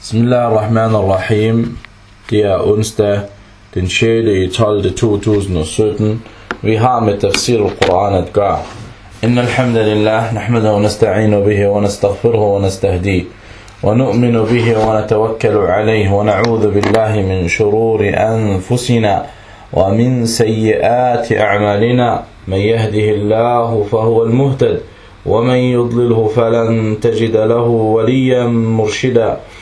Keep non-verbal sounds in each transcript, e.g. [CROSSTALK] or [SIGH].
Bismillahirrahmanirrahim. Det er onsdag den 6. i 12. 2017. Vi har med tafsir al-Quran at gøre. إن الحمد لله نحمده ونستعين به ونستغفره ونستهديه ونؤمن به ونتوكل عليه ونعوذ بالله من شرور أنفسنا ومن سيئات أعمالنا من يهده الله فهو المهتد ومن يضلله فلن تجد له وليا مرشدا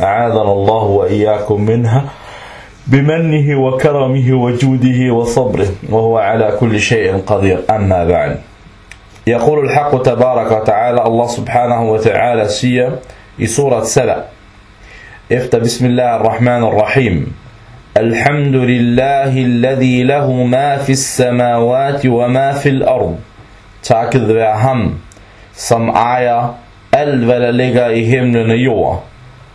أعاذنا الله وإياكم منها بمنه وكرمه وجوده وصبره وهو على كل شيء قدير. أما بعد يقول الحق تبارك وتعالى الله سبحانه وتعالى سيا i surat Saba efter Bismillah ar-Rahman ar-Rahim الحمد لله الذي له ما في السماوات وما في الأرض. Takket være ham, som ejer alt hvad.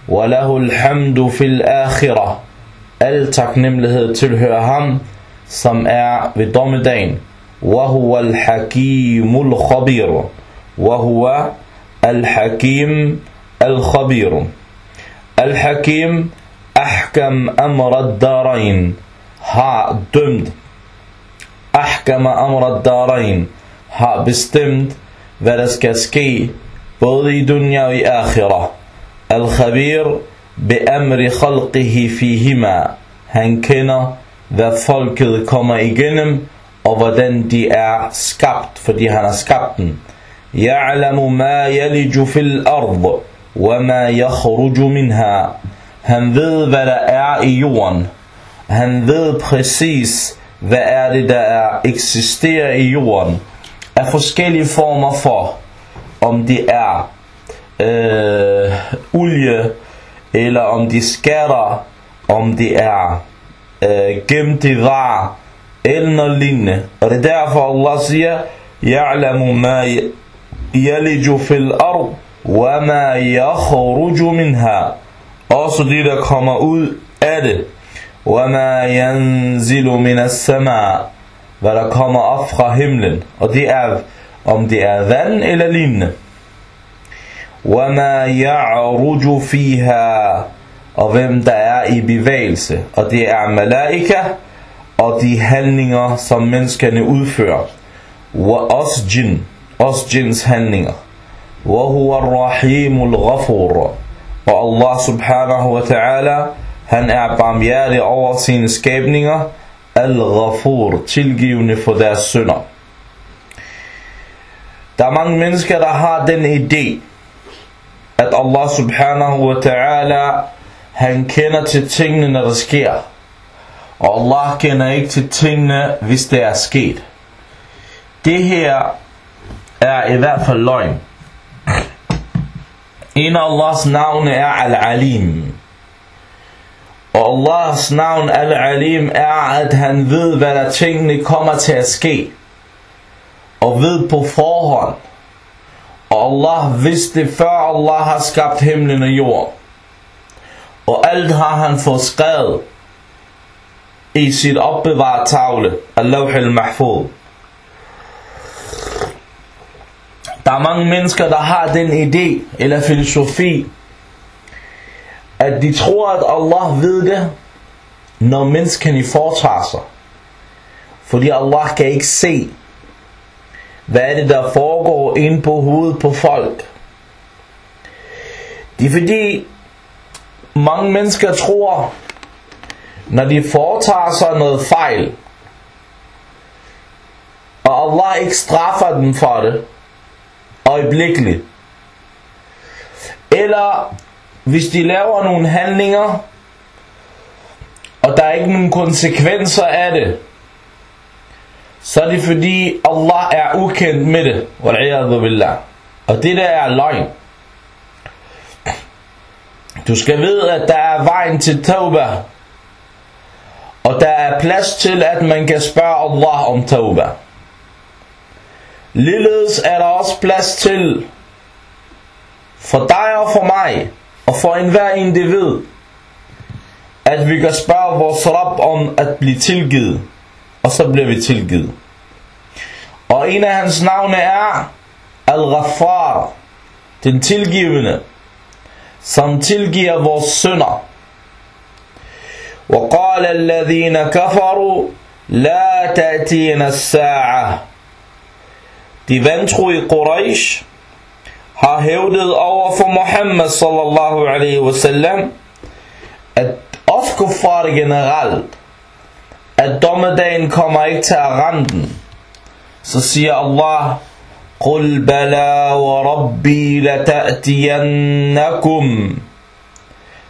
وله الحمد في الآخرة Al taknemmelighed tilhører ham, som er ved dommedagen. وهو الحكيم الخبير وهو الحكيم الخبير الحكيم أحكم أمر الدارين har dømt أحكم أمر الدارين har bestemt hvad der skal ske både i dunya og i akhirah الخبير بأمر خلقه فيهما han kender hvad folket kommer igennem og hvordan de er skabt fordi han har skabt dem يعلم ما يلج في الأرض وما يخرج منها Han ved, hvad der er i jorden. Han ved præcis, hvad er det, der er, eksisterer i jorden. Af forskellige former for, om det er øh, olie, eller om de skatter, om det er øh, gemte varer, eller noget lignende. Og det er derfor, Allah siger, يعلم ما يلج في الأرض وما يخرج منها også det der kommer ud af det وما ينزل من السماء hvad der kommer op fra himlen og det er om det er vand eller lignende وما يعرج فيها og hvem der er i bevægelse og det er malaika og de handlinger som menneskerne udfører og også jinn også jinns handlinger وهو الرحيم الغفور og Allah subhanahu wa ta'ala han er barmhjertig over sine skabninger al-ghafur tilgivende for deres synder der er mange mennesker der har den idé at Allah subhanahu wa ta'ala han kender til tingene når der sker og Allah kender ikke til tingene hvis det er sket det her er i hvert fald løgn en af Allahs navne er Al-Alim. Og Allahs navn Al-Alim er, at han ved, hvad der tingene kommer til at ske. Og ved på forhånd. Og Allah vidste før Allah har skabt himlen og jorden. Og alt har han fået skrevet i sit opbevaret tavle, Allah al-Mahfud. Der er mange mennesker, der har den idé eller filosofi, at de tror, at Allah ved det, når menneskene foretager sig. Fordi Allah kan ikke se, hvad er det, der foregår inde på hovedet på folk. Det er fordi, mange mennesker tror, når de foretager sig noget fejl, og Allah ikke straffer dem for det, øjeblikkeligt, eller hvis de laver nogle handlinger, og der er ikke nogen konsekvenser af det, så er det fordi Allah er ukendt med det. Billah. Og det der er løgn. Du skal vide, at der er vejen til tauba. Og der er plads til, at man kan spørge Allah om tauba. Ligeledes er der også plads til, for dig og for mig, og for enhver individ, at vi kan spørge vores Rab om at blive tilgivet, og så bliver vi tilgivet. Og en af hans navne er Al-Ghaffar, den tilgivende, som tilgiver vores synder. وقال الذين كفروا لا تأتينا الساعة De vantro i Quraysh har hævdet over for Muhammad sallallahu alaihi wasallam, at os kuffar generelt, at dommedagen kommer ikke til at ramme den. Så siger Allah, قل بلى وربي لتأتينكم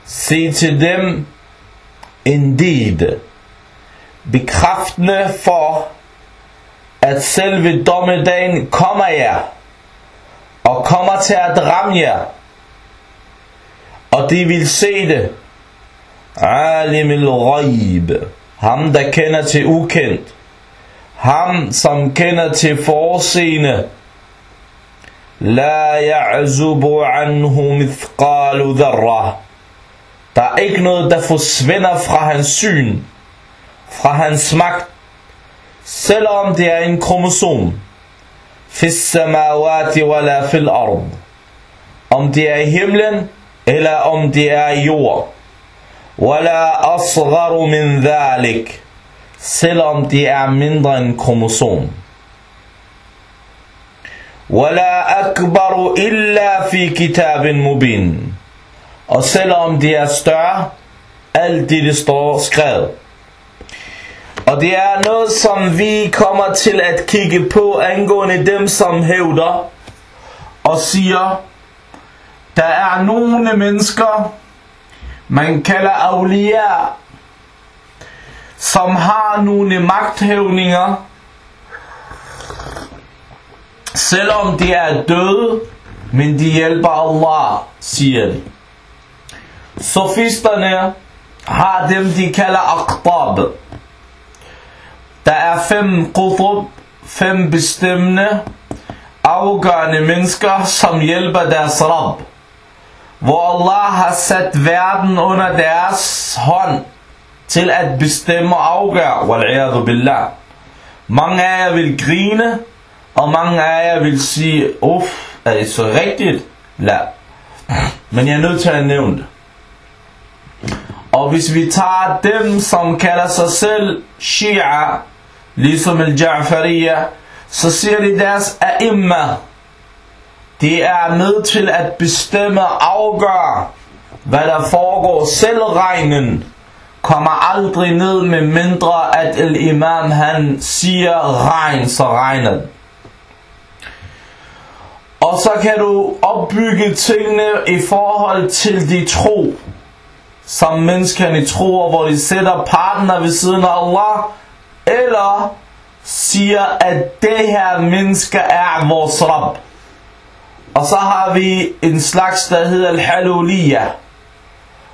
Sig til dem, indeed, bekræftende for, at selve dommedagen kommer jer, og kommer til at ramme jer, og de vil se det. Alim al-ghaib, ham der kender til ukendt, ham som kender til forseende, La ya'zubu anhu mithqalu dharra. Der er ikke noget, der forsvinder fra hans syn, fra hans magt, selvom det er en kromosom. Fis samawati wala fil ard. Om det er i himlen, eller om det er i jord. Wala asgharu min dhalik. Selvom det er mindre end kromosom. ولا أكبر إلا في كتاب مبين Og selvom det er større, alt det, det står skrevet. Og det er noget, som vi kommer til at kigge på angående dem, som hævder og siger, der er nogle mennesker, man kalder aulia, som har nogle magthævninger, selvom de er døde, men de hjælper Allah, siger de. Sofisterne har dem, de kalder aqtab. Der er fem qutub, fem bestemmende, afgørende mennesker, som hjælper deres Rab. Hvor Allah har sat verden under deres hånd til at bestemme og afgøre. Wal'iyadu billah. Mange af jer vil grine, og mange af jer vil sige, uff, er det så rigtigt? La. Men jeg er nødt til at nævne det. Og hvis vi tager dem, som kalder sig selv Shia, ligesom al-Ja'fariya, så siger de deres a'imma. De er med til at bestemme afgøre, hvad der foregår. Selvregnen kommer aldrig ned med mindre, at el imam han siger regn, så regnet. Og så kan du opbygge tingene i forhold til de tro, som menneskerne tror, hvor de sætter partner ved siden af Allah, eller siger, at det her menneske er vores Rab. Og så har vi en slags, der hedder Al-Haluliyah,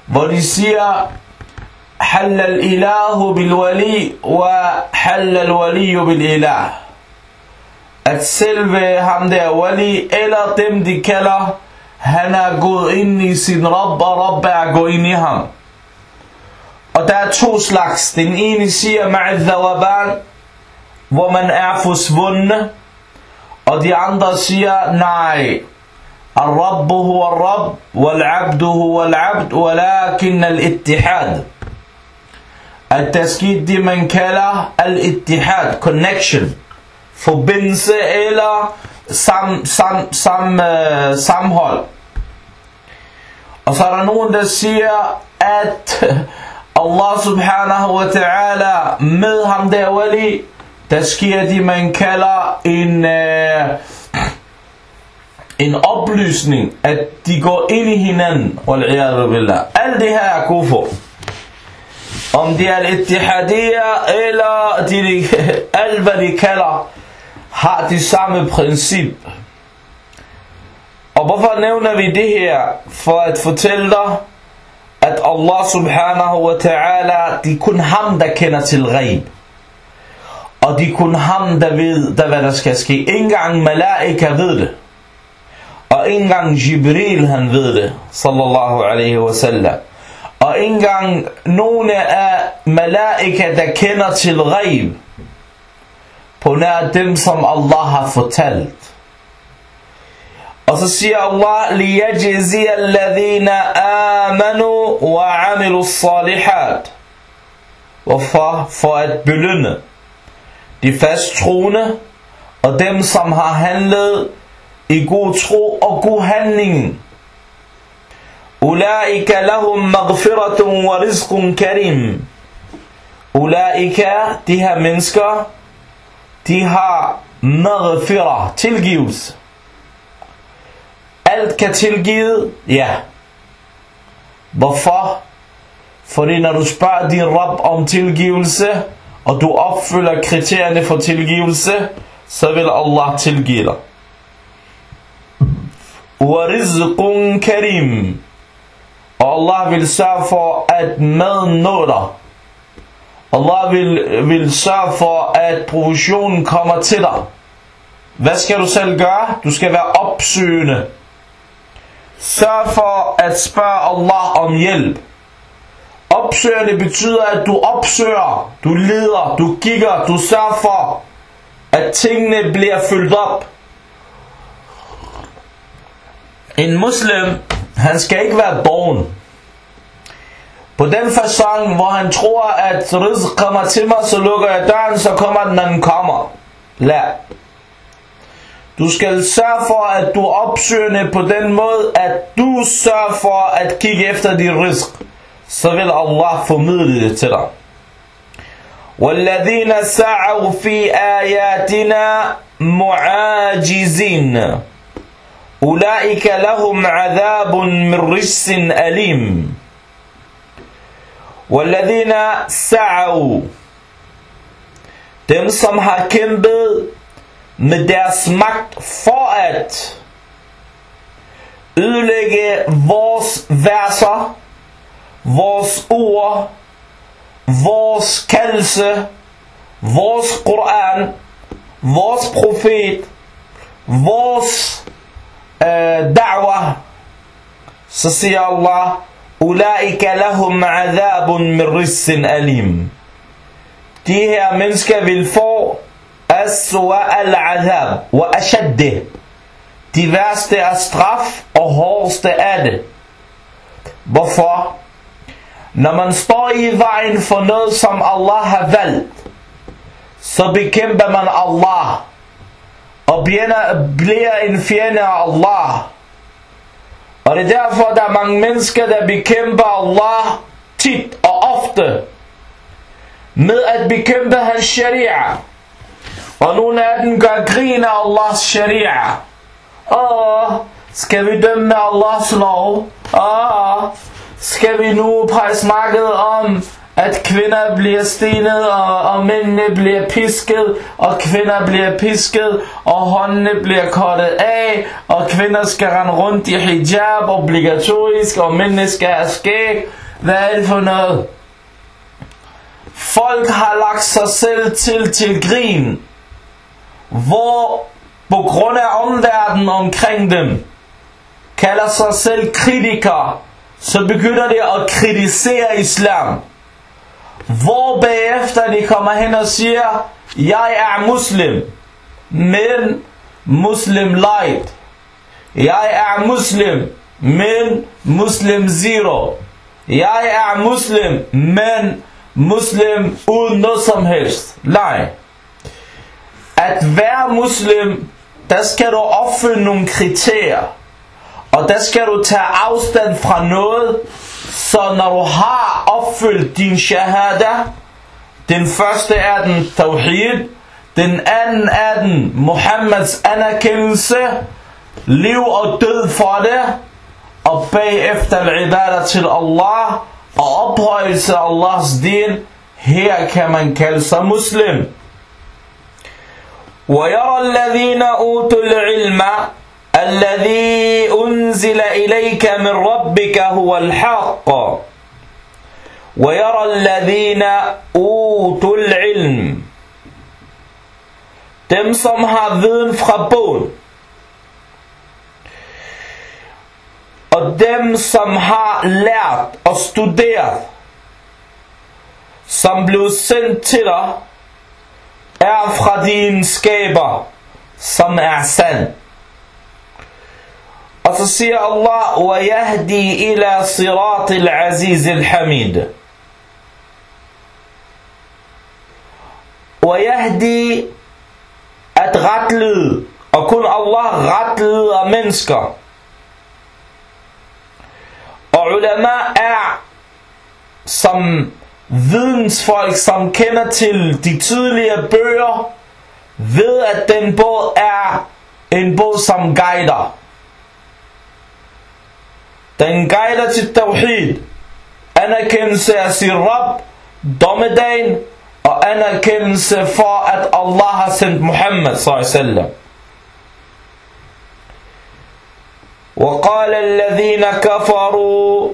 hvor de siger, حل الإله بالولي وحل الولي بالإله at selve ham der wali, eller dem de kalder, han er gået ind i sin Rabb, og Rabb er gået ind i ham. Og der er to slags. Den ene siger ma'adhawaban, hvor man er forsvundne, de andre siger nej. الرب هو الرب والعبد هو العبد ولكن الاتحاد skete det man kalder al-ittihad, connection forbindelse eller sam, sam, sam, uh, samhold. Og så er der nogen, der siger, at Allah subhanahu wa ta'ala med ham der wali, der sker det, man kalder en, øh, en oplysning, at de går ind i hinanden. Alt det her er kufur. Om det er al-ittihadiyya, eller de, [LAUGHS] alt hvad de kalder, har de samme princip. Og hvorfor nævner vi det her? For at fortælle dig, at Allah subhanahu wa ta'ala, det er kun ham, der kender til ghaib. Og det er kun ham, der ved, der, hvad der skal ske. Ingen engang malaika ved det. Og ikke engang Jibril han ved det, sallallahu alaihi wasallam. Og ikke engang nogle af malaika, der kender til ghaib, på nær dem, som Allah har fortalt. Og så siger Allah, لِيَجْزِيَ الَّذِينَ آمَنُوا وَعَمِلُوا الصَّالِحَاتِ Hvorfor? For at belønne de fasttroende og dem, som har handlet i god tro og god handling. أولئك لهم مغفرة ورزق كريم أولئك de her mennesker de har maghfirah, tilgivelse alt kan tilgive? Ja. Hvorfor? Fordi når du spørger din Rab om tilgivelse, og du opfylder kriterierne for tilgivelse, så vil Allah tilgive dig. وَرِزْقٌ karim. Og Allah vil sørge for, at maden når dig. Allah vil, vil sørge for, at provisionen kommer til dig. Hvad skal du selv gøre? Du skal være opsøgende. Sørg for at spørge Allah om hjælp. Opsøgende betyder, at du opsøger, du leder, du kigger, du sørger for, at tingene bliver fyldt op. En muslim, han skal ikke være borgen. På den fasong, hvor han tror, at rizq kommer til mig, så lukker jeg døren, så kommer den, når den kommer. Lad. Du skal sørge for, at du er opsøgende på den måde, at du sørger for at kigge efter din rizq. Så vil Allah formidle det til dig. والذين سعوا في آياتنا معاجزين أولئك لهم عذاب من رجس أليم والذين سعوا dem som har kæmpet med deres magt for at ødelægge vores verser, vores ord, vores kaldelse, vores Koran, vores profet, vores øh, da'wah, så siger Allah, Ula'ika lahum a'zabun min rissin alim. De her mennesker vil få Aswa al-azab Wa ashadde De værste er straf og hårdeste er det Hvorfor? Når man står i vejen for noget, som Allah har valgt, så bekæmper man Allah og bliver en fjende af Allah. Og det er derfor, der er mange mennesker, der bekæmper Allah tit og ofte med at bekæmpe hans sharia. Og nogle af dem gør grin af Allahs sharia. Åh, skal vi dømme Allahs lov? Åh, skal vi nu snakke om, at kvinder bliver stenet, og, og mændene bliver pisket, og kvinder bliver pisket, og håndene bliver kortet af, og kvinder skal rende rundt i hijab obligatorisk, og mændene skal have skæg. Hvad er det for noget? Folk har lagt sig selv til til grin hvor på grund af omverdenen omkring dem kalder sig selv kritikere, så begynder det at kritisere islam. Hvor bagefter de kommer hen og siger, jeg er muslim, men muslim light. Jeg er muslim, men muslim zero. Jeg er muslim, men muslim uden noget som helst. Nej at være muslim, der skal du opfylde nogle kriterier. Og der skal du tage afstand fra noget, Så når du har opfyldt din shahada, den første er den tawhid, den anden er den Muhammeds anerkendelse, liv og død for det, og bagefter al-ibadah til Allah, og ophøjelse af Allahs din, her kan man kalde sig muslim. ويرى الذين أوتوا العلم الذي أنزل إليك من ربك هو الحق ويرى الذين أوتوا العلم dem som har viden fra bogen og dem som har lært og studeret som blev sendt til dig er fra dine skaber som er sand Siger Allah وَيَهْدِي إِلَى صِرَاطِ الْعَزِيزِ الْحَمِيدِ وَيَهْدِي at retlede og kun Allah retleder mennesker og ulama er som vidensfolk som kender til de tidligere bøger ved at den bog er en bog som guider tawhid anerkendelse af sin Rab dommedagen og anerkendelse for at Allah har sendt Muhammad sallallahu وقال الذين كفروا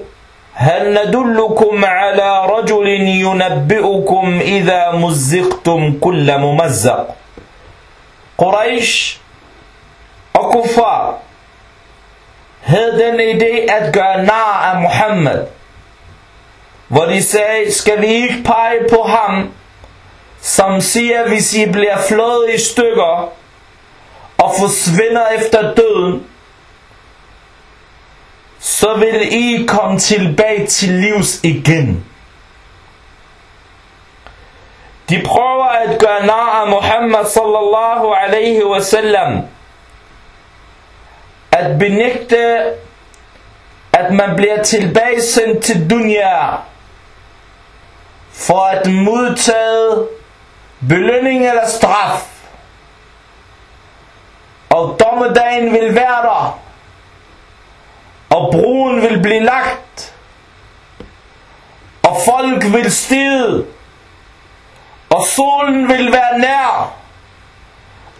هل ندلكم على رجل ينبئكم إذا مزقتم كل ممزق قريش og kuffar havde den idé at gøre nar af Muhammad hvor de sagde skal vi ikke pege på ham som siger hvis I bliver flået i stykker og forsvinder efter døden så vil I komme tilbage til livs igen. De prøver at gøre nar af Muhammad sallallahu alaihi wasallam. At benægte, at man bliver tilbagesendt til dunya for at modtage belønning eller straf. Og dommedagen vil være der. Og broen vil blive lagt, og folk vil stige, og solen vil være nær,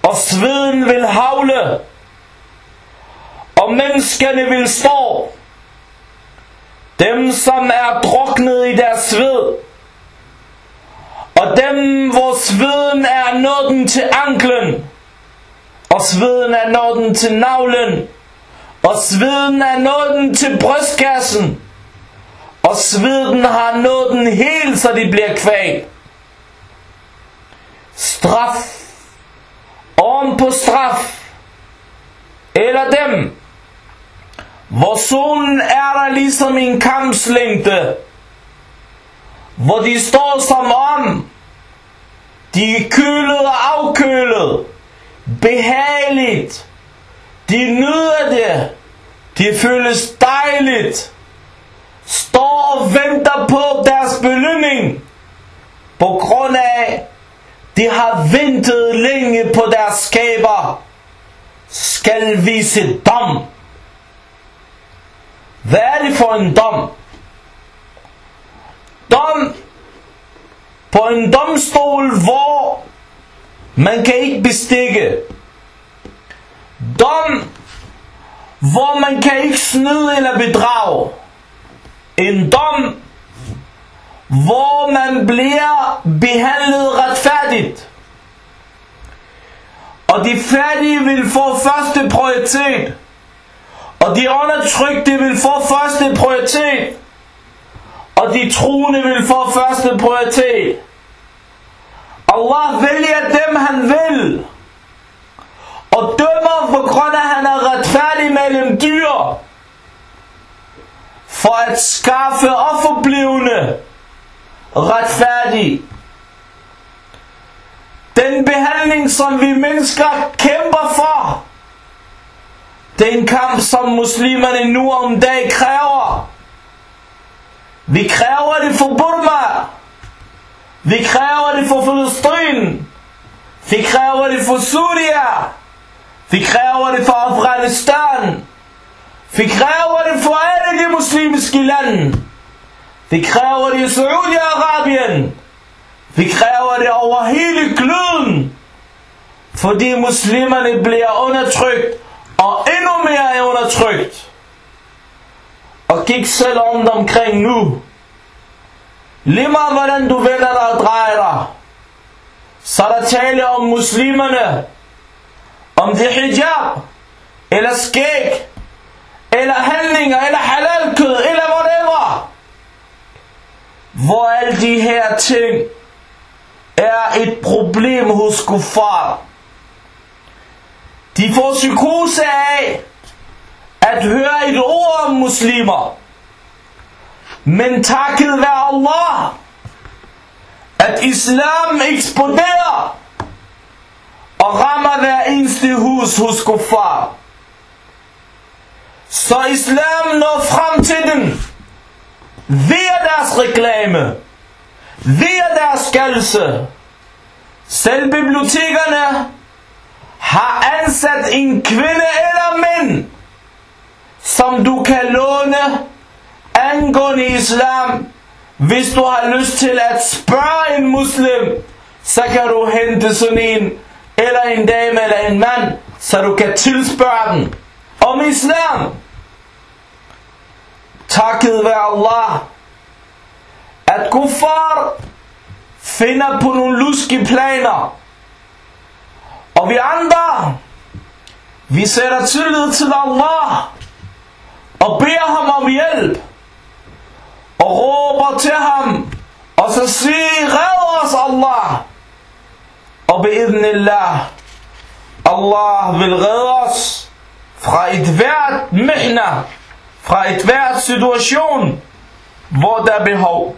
og sveden vil havle, og menneskene vil stå, dem som er druknet i deres sved, og dem hvor sveden er nåden til anklen, og sveden er nåden til navlen, og sveden er nåden til brystkassen, og sveden har nåden helt, så de bliver kval. Straf, oven på straf, eller dem, hvor solen er der ligesom en kampslængde, hvor de står som om, de er kølet og afkølet, behageligt, de nyder det. Det føles dejligt. Står og venter på deres belønning. På grund af, de har ventet længe på deres skaber. Skal vise dom. Hvad er det for en dom? Dom på en domstol, hvor man kan ikke bestikke dom, hvor man kan ikke snyde eller bedrage. En dom, hvor man bliver behandlet retfærdigt. Og de fattige vil få første prioritet. Og de undertrykte vil få første prioritet. Og de troende vil få første prioritet. Allah vælger dem han vil og dømmer på grund af, han er retfærdig mellem dyr, for at skaffe offerblivende retfærdig. Den behandling, som vi mennesker kæmper for, det er en kamp, som muslimerne nu om dag kræver. Vi kræver det for Burma. Vi kræver det for Filistrin. Vi kræver det for Syria. Vi kræver det for Afghanistan. Vi kræver det for alle de muslimske lande. Vi kræver det i Saudi-Arabien. Vi kræver det over hele kloden. Fordi muslimerne bliver undertrykt mere undertrykt. Og kig selv rundt omkring nu. Lige meget hvordan du vender dig og drejer dig. Så er der tale om muslimerne. Om det hijab. Eller skæg. Eller handlinger. Eller halalkød. Eller whatever. Hvor alle de her ting er et problem hos kuffar. De får psykose af at høre et ord om muslimer. Men takket være Allah, at islam eksploderer og rammer hver eneste hus hos kuffar. Så islam når frem til dem via deres reklame, via deres skaldelse. Selv bibliotekerne har ansat en kvinde eller mænd, som du kan låne angående islam. Hvis du har lyst til at spørge en muslim, så kan du hente sådan en, eller en dame eller en mand, så du kan tilspørge den om islam. Takket være Allah, at kuffar finder på nogle luske planer. Og vi andre, vi sætter tillid til Allah og beder ham om hjælp og råber til ham og så siger, red os Allah. Og biidnillah, Allah vil redde os fra et hvert mihna, fra et hvert situation, hvor der er behov,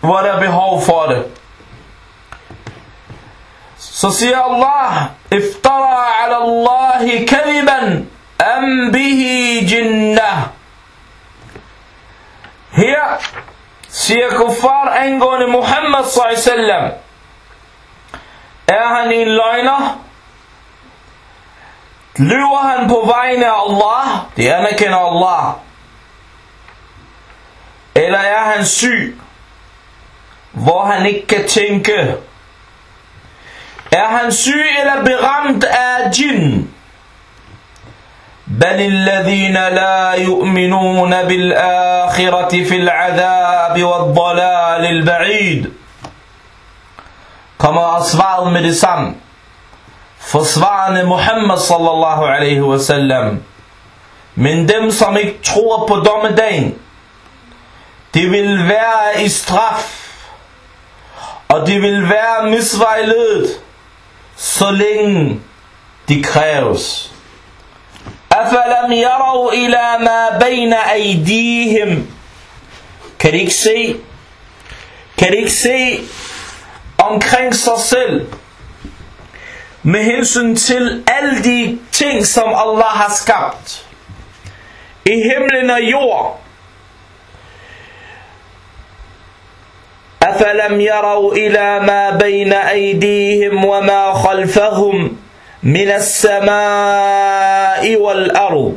hvor der er behov for det. Så siger Allah, iftara ala Allahi kaliban am bihi jinnah. Her siger kuffar angående Muhammad sallam, er han en løgner? Lyver han på vegne af Allah? Det anerkender Allah. Eller er han syg, hvor han ikke kan tænke? Er han syg eller beramt af jinn? بل الذين لا يؤمنون بالآخرة في العذاب والضلال البعيد. كما أصبح المرسام فصبعنا محمد صلى الله عليه وسلم من دم som ikke tror på dommedagen De vil være i straf Og de vil være misvejledet Så længe أفلم يروا إلى ما بين أيديهم se, kan ikke se omkring sig selv med hensyn til alle de ting, som Allah har skabt i himlen og jord. أفلم يروا إلى ما بين أيديهم وما خلفهم min as-samai wal ard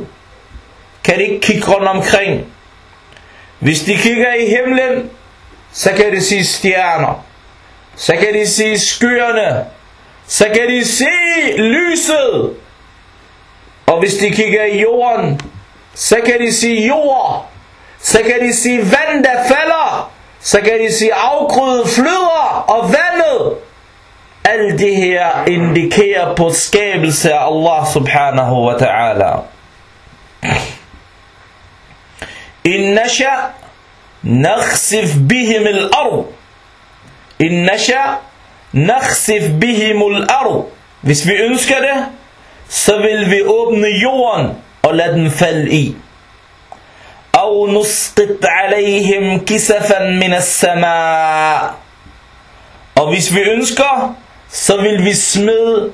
kan ikke kigge rundt omkring. Hvis de kigger i himlen, så kan de se stjerner. Så kan de se skyerne. Så kan de se lyset. Og hvis de kigger i jorden, så kan de se jord. Så kan de se vand, der falder. Så kan de se afgrøde flyder og vandet. Alt det her indikerer på skabelse af Allah subhanahu wa ta'ala. إن نشأ نخسف بهم الأرض إن نشأ نخسف بهم الأرض Hvis vi ønsker det, så vil vi åbne jorden og lade den falde i. أو نسقط عليهم كسفا من السماء Og hvis vi ønsker, så vil vi smide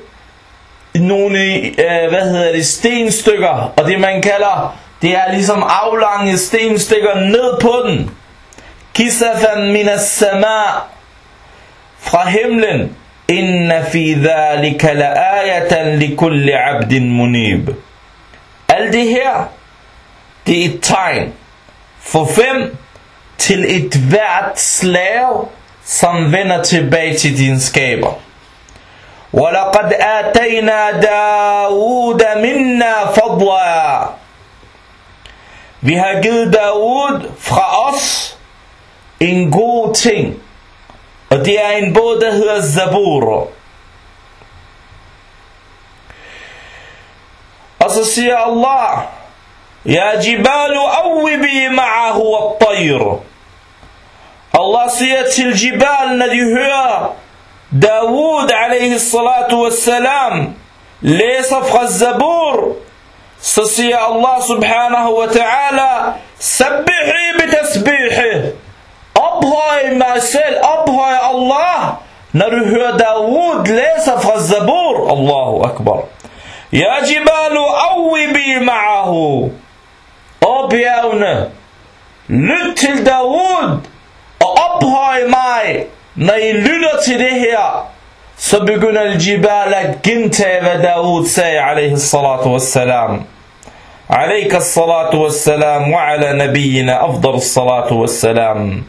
nogle, øh, hvad hedder det, stenstykker, og det man kalder, det er ligesom aflange stenstykker ned på den. kisafan minas sama fra himlen. Inna fi dhalika la ayatan li kulli 'abdin munib. Alt det her det er et tegn for fem til et hvert slave som vender tilbage til din skaber. ولقد آتينا داود منا فضلا Vi har givet Daud fra os en god ting. Og det er en bog, der hedder Zabur. Og så siger Allah, Ja jibalu awwibi ma'ahu at-tayr. Allah siger til Jibal, når de hører Dawood alaihi salatu wassalam læser fra Zabur, så siger Allah subhanahu wa ta'ala, Sabbihi bitasbihi. Ophøj mig selv, ophøj Allah, når du hører Dawood læser fra Zabur. Allahu akbar. Ja jibalu awwibi ma'ahu. Og når I lytter til det her, så begynder al-jibal at gentage, hvad Dawood sagde, alaihi salatu wassalam. عليك الصلاة والسلام وعلى نبينا أفضل الصلاة والسلام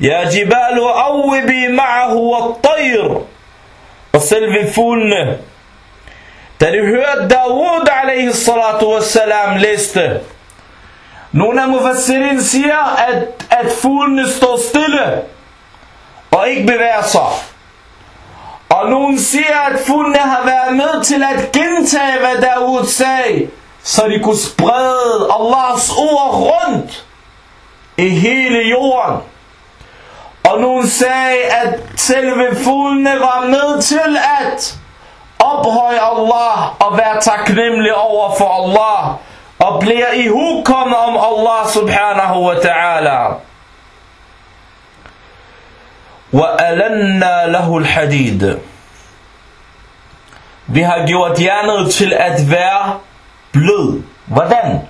يا جبال أوبي معه والطير وسلف فولن Da de hørte Dawood alaihi salatu wassalam læste, nogle af mufassirin siger, at, at fuglene står stille og ikke bevæger sig. Og nogen siger, at fuglene har været med til at gentage, hvad Daud sagde, så de kunne sprede Allahs ord rundt i hele jorden. Og nogen sagde, at selve fuglene var med til at ophøje Allah og være taknemmelig over for Allah og bliver ihugkommet om Allah subhanahu wa ta'ala. وَأَلَنَّا لَهُ الْحَدِيدِ Vi har gjort jernet til at være blød. Hvordan?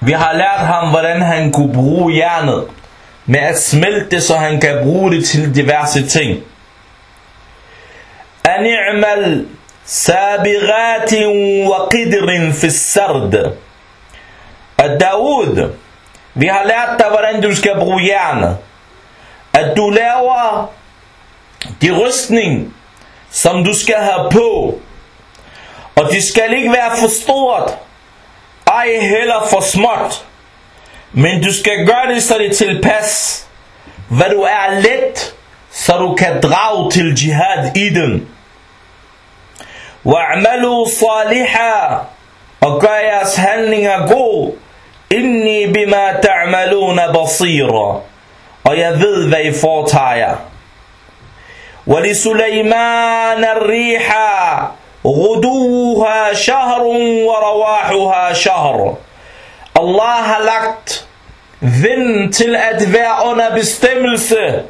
Vi har lært ham, hvordan han kunne bruge jernet med at smelte det, så han kan bruge det til diverse ting. أن اعمل سابغات وقدر في السرد Daud, vi har lært dig, hvordan du skal bruge jernet. At du laver de rystning, som du skal have på. Og det skal ikke være for stort, ej heller for småt. Men du skal gøre det, så det er tilpas. Hvad du er let, så du kan drage til jihad i den. وَاعْمَلُوا صَالِحًا Og gør jeres handlinger god. Inni bima ta'maluna basira. Og jeg ved, hvad I foretager. وَلِسُلَيْمَانَ الرِّيحَ غُدُوهَا شَهْرٌ وَرَوَاحُهَا شَهْرٌ Allah har lagt vind til at være under bestemmelse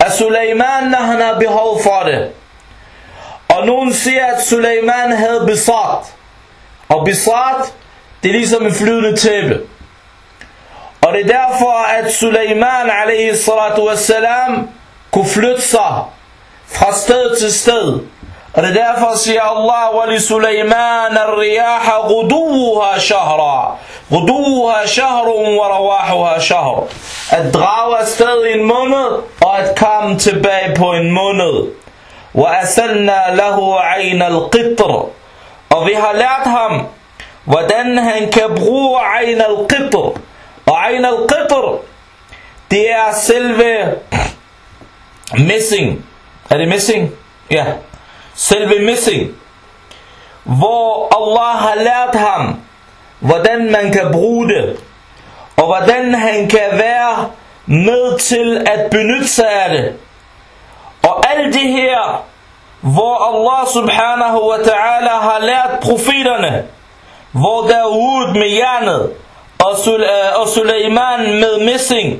af Suleiman, når han har behov for det. Og nogen siger, at Suleiman havde besat. Og besat, det er ligesom en flydende tæppe. Og det er derfor, at Suleiman alaihi wassalam kunne flytte sig fra sted til sted. Og det er derfor, siger Allah, وَلِ سُلَيْمَانَ الرِّيَاحَ غُدُوهَا شَهْرًا غُدُوهَا شَهْرٌ وَرَوَاحُهَا شَهْرٌ At drage afsted i en måned, og at komme tilbage på en måned. وَأَسَلْنَا لَهُ عَيْنَ الْقِطْرِ Og vi har lært ham, hvordan han kan bruge الْقِطْرِ Og Ayn al-Qitr, det er selve missing. Er det missing? Ja. Selve missing. Hvor Allah har lært ham, hvordan man kan bruge det. Og hvordan han kan være med til at benytte sig af det. Og alt det her, hvor Allah subhanahu wa ta'ala har lært profeterne, hvor der er ude med hjernet, og, Sul- og Suleiman med missing,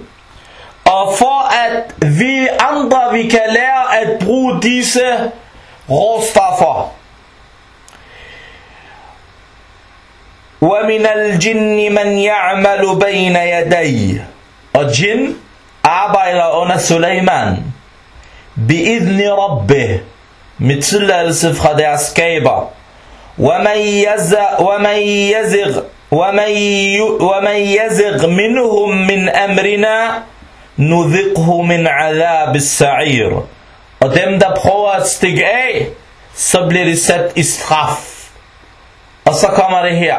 og for at vi andre vi kan lære at bruge disse råstoffer. وَمِنَ الْجِنِّ مَنْ يَعْمَلُ بَيْنَ يَدَيْهِ Og jinn arbejder under Suleiman. بِإِذْنِ رَبِّهِ Med tilladelse fra deres skaber. وَمَنْ يَزَغ وَمَنْ يَزِغْ وَمَنْ وَمَنْ يَزِغْ مِنْهُمْ مِنْ أَمْرِنَا نُذِقْهُ مِنْ عَذَابِ السَّعِيرِ Og dem der prøver at stikke af, så bliver de sat i straf. Og så kommer det her.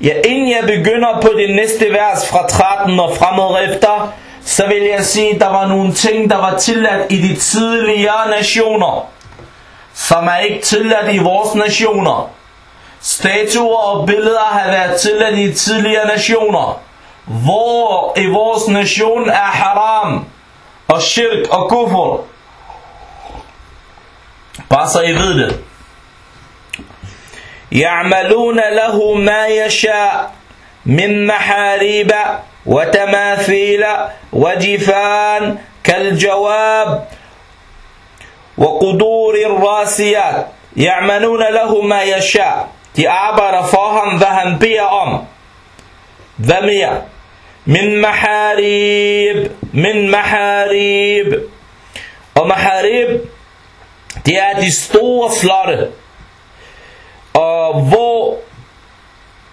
Ja, inden jeg begynder på det næste vers fra 13 og fremad efter, så vil jeg sige, at der var nogle ting, der var tilladt i de tidligere nationer, som er ikke tilladt i vores nationer. Statuer og billeder har været tilladt i tidligere nationer. Hvor i vores nation er haram og shirk og kufr. Bare så I ved det. يعملون له ما يشاء من محاريب وتماثيل وجفان كالجواب وقدور الراسيات يعملون له ما يشاء De arbejder for ham, hvad han beder om. Hvad mere? Min maharib. Min maharib. Og maharib, det er de store slotte. Og hvor,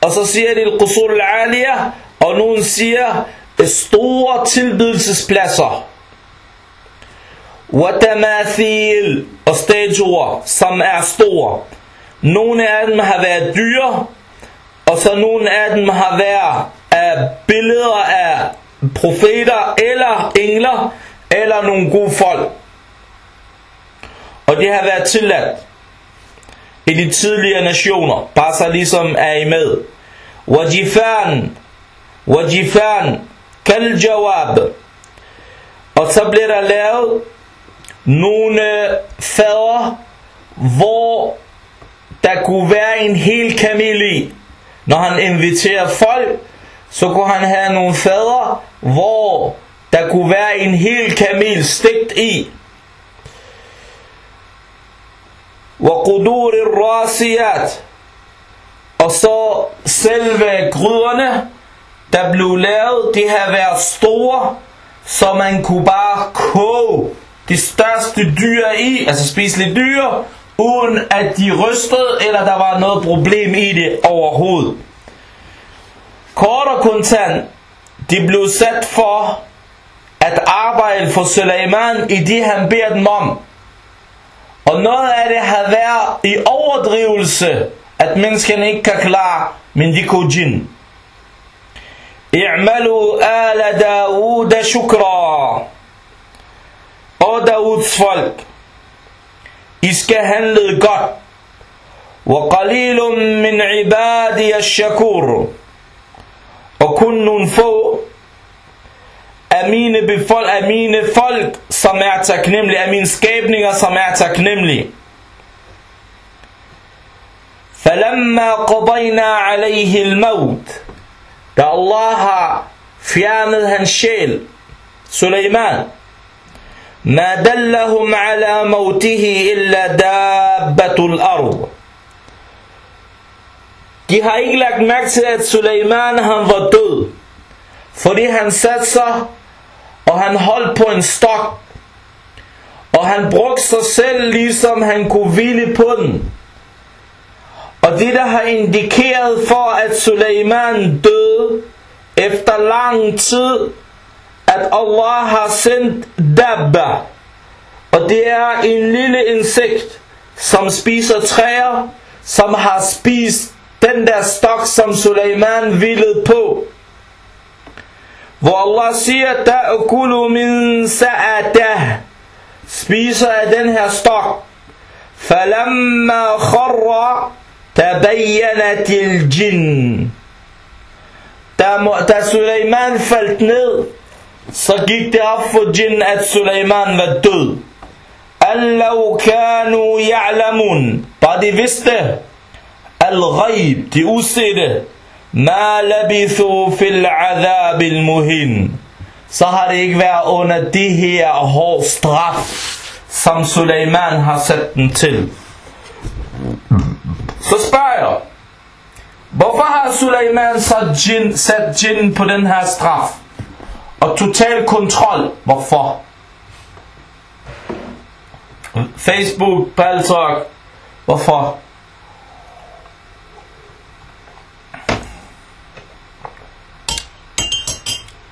og så siger de al-Qusur al-Aliyah, og nogen siger store tilbydelsespladser. Watamathil og statuer, som er store. Nogle af dem har været dyre, og så nogle af dem har været af billeder af profeter eller engler, eller nogle gode folk. Og det har været tilladt i de tidligere nationer, bare så ligesom er I med. Wajifan, wajifan, kal jawab. Og så bliver der lavet nogle fader, hvor der kunne være en hel kamel i. Når han inviterer folk, så kunne han have nogle fader, hvor der kunne være en hel kamel stegt i. وقدور الراسيات og så selve gryderne der blev lavet de har været store så man kunne bare koge de største dyr i altså spiselige dyr uden at de rystede eller der var noget problem i det overhovedet kort og kontant de blev sat for at arbejde for Suleiman i det han beder dem om og noget af det har været i overdrivelse, at menneskene ikke kan klare, men de kunne djinn. I'malu ala Daud shukra. Og Dawuds folk, I skal handle godt. وقليل من عبادي الشكور og kun nogle få af mine, befol- af mine folk, som er taknemmelige, af mine skabninger, som er taknemmelige. فَلَمَّا قَضَيْنَا عَلَيْهِ الْمَوْتِ Da Allah har fjernet hans sjæl, Suleiman, ما دلهم على موته إلا دابة الأرض De har ikke lagt mærke til, at Suleiman han var død, fordi han satte sig og han holdt på en stok, og han brugte sig selv, ligesom han kunne hvile på den. Og det der har indikeret for, at Suleiman døde efter lang tid, at Allah har sendt dabba. Og det er en lille insekt, som spiser træer, som har spist den der stok, som Suleiman hvilede på. Hvor Allah siger, ta'kulu min sa'atah, spiser af den her stok. Falamma kharra tabayyanat al-jinn. Da, da Suleiman faldt ned, så gik det op for djinn, at Suleiman var død. Allau kanu ya'lamun. Bare de vidste, al-ghaib, de usete, ma labithu fil azab al-muhin. Så har det ikke været under de her hårde straf, som Suleiman har sat den til. Så spørger jeg, Hvorfor har Suleiman sat djinn, sat på den her straf? Og total kontrol. Hvorfor? Facebook, Paltalk. Hvorfor?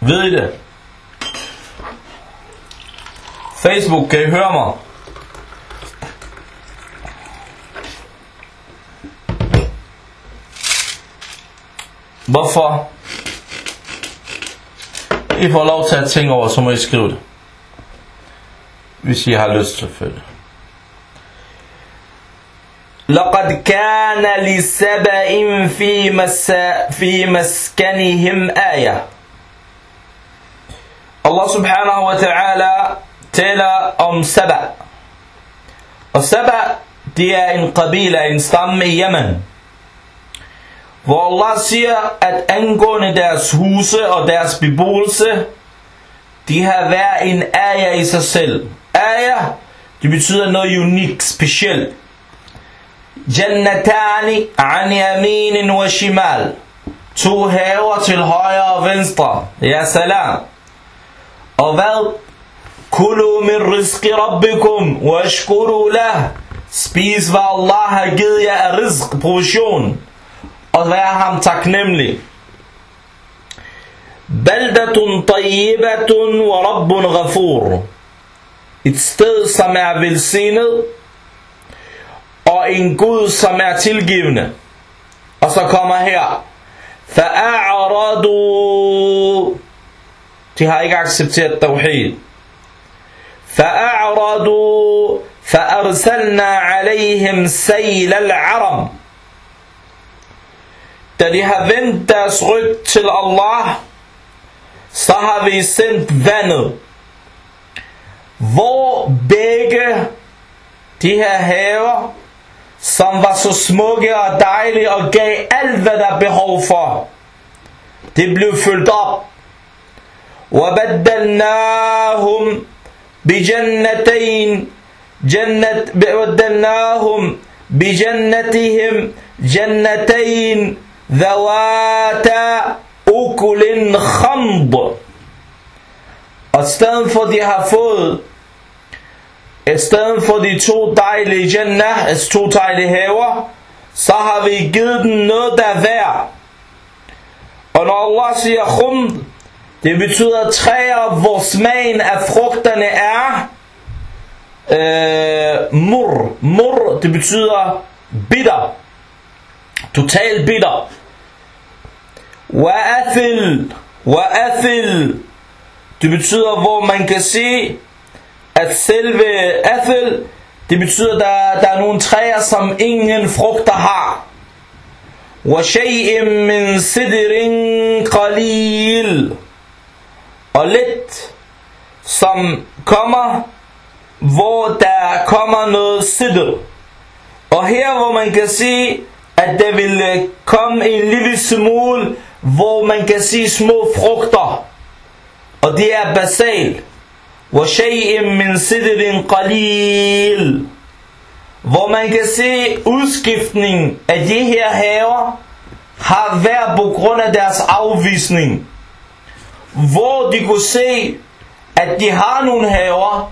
Ved I det? Facebook, kan I høre mig? Hvorfor? I får lov til at tænke over, så må I skrive det. Hvis I har lyst selvfølgelig. لقد كان لسبأ في, مسا في مسكنهم آية Allah subhanahu wa ta'ala taler om Saba. Og Saba, det er en qabila, en stamme i Yemen. Hvor Allah siger, at angående deres huse og deres beboelse, de har hver en ayah i sig selv. Ayah, det betyder noget unikt, specielt. Jannatani an yaminin wa shimal. To haver til højre og venstre. Ja, salam. Og hvad? Kulu min rizqi rabbikum, wa shkuru lah. Spis hvad Allah har givet jer af rizq, provision. Taknemmelig. Baldatun tayyibatun wa rabbun ghafur. Et sted, som er velsignet, og en Gud, som er tilgivende. Og så kommer her. فَأَعْرَضُوا De har ikke accepteret tawhid. فَأَعْرَضُوا فَأَرْسَلْنَا عَلَيْهِمْ سَيْلَ الْعَرَمْ Da de har vendt deres ryg til Allah, så har vi sendt vandet, hvor begge de her haver, som var så smukke og dejlige og gav alt, hvad der er behov for, det blev fyldt op. وبدلناهم بجنتين جنة بدلناهم بجنتهم جنتين Zawata ukulin khamb. Og stedet for de har fået i stedet for de to dejlige jannah, Is to dejlige haver, så har vi givet dem noget, der er værd. Og når Allah siger khamb det betyder træer, hvor smagen af frugterne er øh, mur. Mur, det betyder bitter. Total bitter. Wa'athil. Wa'athil. Det betyder, hvor man kan se, at selve athil, det betyder, at der, der er nogle træer, som ingen frugter har. وَشَيْءٍ مِّن سِدْرٍ قَلِيلٍ Og lidt, som kommer, hvor der kommer noget sidder. Og her, hvor man kan se, at der vil komme en lille smule, hvor man kan se små frugter. Og det er basalt. وَشَيْءٍ مِّن سِدْرٍ قَلِيلٍ Hvor man kan se udskiftning af de her haver, har været på grund af deres afvisning. Hvor de kunne se, at de har nogle haver,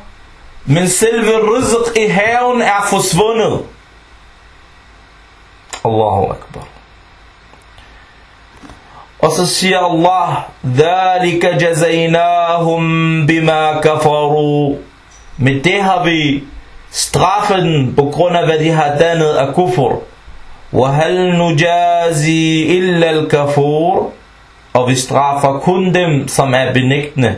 men selve rizq i haven er forsvundet. Allahu Akbar. Og så siger Allah, ذَلِكَ جَزَيْنَاهُمْ بِمَا كَفَرُوا Med det har vi straffet dem på grund af, hvad de har dannet af kufur. وَهَلْ نُجَازِي إِلَّا الْكَفُورِ Og vi straffer kun dem, som er benægtende.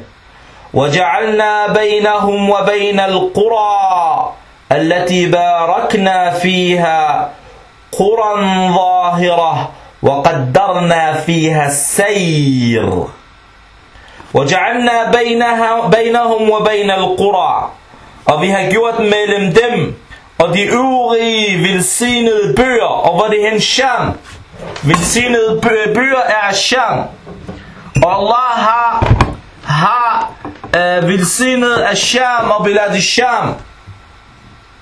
وَجَعَلْنَا بَيْنَهُمْ وَبَيْنَ الْقُرَى التي باركنا فيها قرى ظاهرة وقدرنا فيها السير. وجعلنا بينها بينهم وبين القرى. وبها جوت ميلم دم. ودي أوغي ولسين البير وبدي هن شام. ولسين البير er الشام والله ها ها آه، ولسين الشام وبلاد الشام.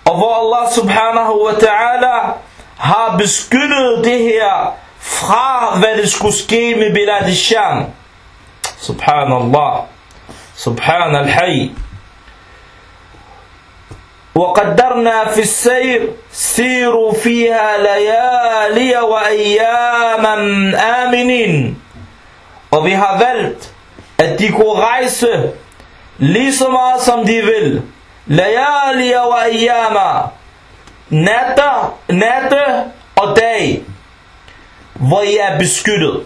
وبو الله سبحانه وتعالى ها بسكنه دي هي fra hvad det skulle ske med Bilad Sham. Subhanallah. Subhan al-Hayy. وقدرنا في السير سيروا فيها ليالي وأياما آمنين Og vi har valgt, at de kunne rejse lige så meget som de vil. Layali og ayyama. Natter, natte og dag, Er beskyttet.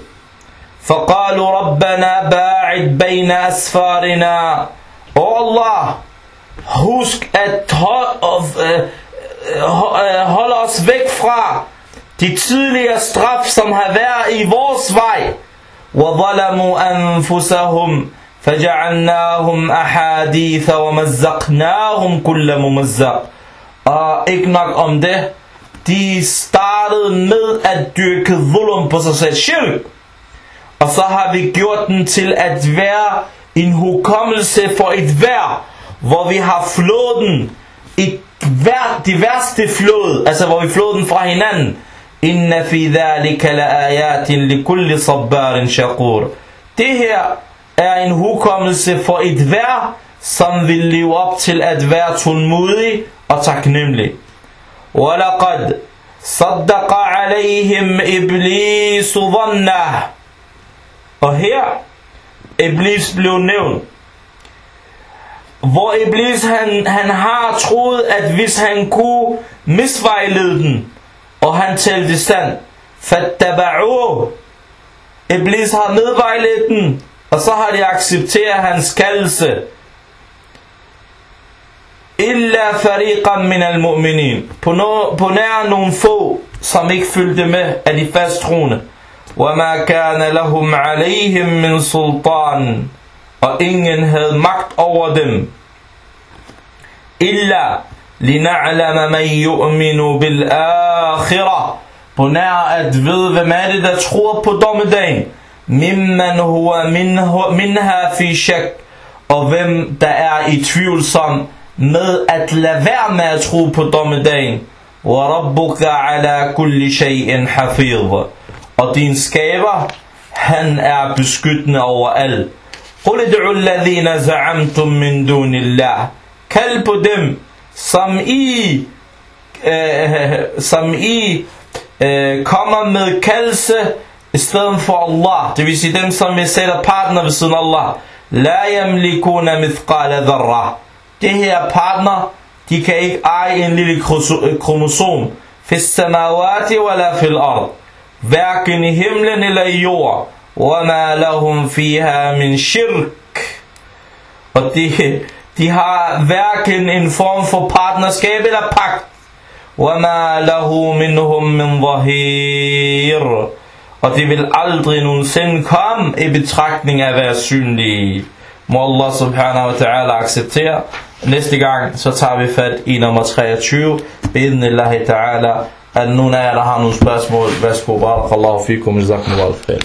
فقالوا ربنا باعد بين أسفارنا Oh Allah, husk at holde os væk fra de tidligere straf, som har været i vores vej. وظلموا أنفسهم فجعلناهم أحاديث ومزقناهم كل ممزق Og ikke nok om det, de startede med at dyrke volum på sig selv, shirk. Og så har vi gjort den til at være en hukommelse for et vær, hvor vi har flået i hver, de værste flod, altså hvor vi flåede den fra hinanden. Inna fi dhalika la ayatin li kulli sabbarin shakur. Det her er en hukommelse for et vær, som vil leve op til at være tålmodig og taknemmelig. وَلَقَدْ صَدَّقَ عَلَيْهِمْ إِبْلِيسُ ظَنَّهِ Og her, Iblis blev nævnt. Hvor Iblis han, han har troet, at hvis han kunne misvejlede den, og han talte sand, فَاتَّبَعُوهُ Iblis har medvejledt den, og så har de accepteret hans kaldelse. Illa fariqan min al-mu'minin. På, no, på nær nogle få, som ikke fyldte med af de fasttroende. وَمَا كَانَ لَهُمْ عَلَيْهِمْ مِنْ sultan. Og ingen havde magt over dem. Illa lina'lama man yu'minu bil akhirah. På nær at vide, hvem er det, der tror på dommedagen. Mimman huwa minha fi shak. Og hvem der er i tvivlsom med at lade være med at tro på dommedagen. وَرَبُّكَ عَلَى كُلِّ شَيْءٍ حَفِيظ Og din skaber, han er beskyttende over alt. قُلِ ادْعُوا الَّذِينَ زَعَمْتُم مِّن دُونِ اللَّهِ Kald på dem, som I, øh, som I øh, kommer med kaldelse i stedet for Allah. Det vil sige dem, som I sætter partner ved siden af Allah. La yamlikuna mithqala dharra. Det her partner, de kan ikke eje en lille kromosom. Fis samawati wala fil ard. Hverken i himlen eller i jord. وما لهم فيها من shirk. Og de, de har hverken en form for partnerskab eller pagt. وما له منهم من ظهير. Og de vil aldrig nogensinde komme i betragtning af at være synlige. Må Allah subhanahu wa ta'ala acceptere. Næste gang, så tager vi fat i nummer 23. Bidnillahi ta'ala. At nogen af jer, der har nogle spørgsmål, værsgo. Barakallahu fikum. Jazakumullahu khair.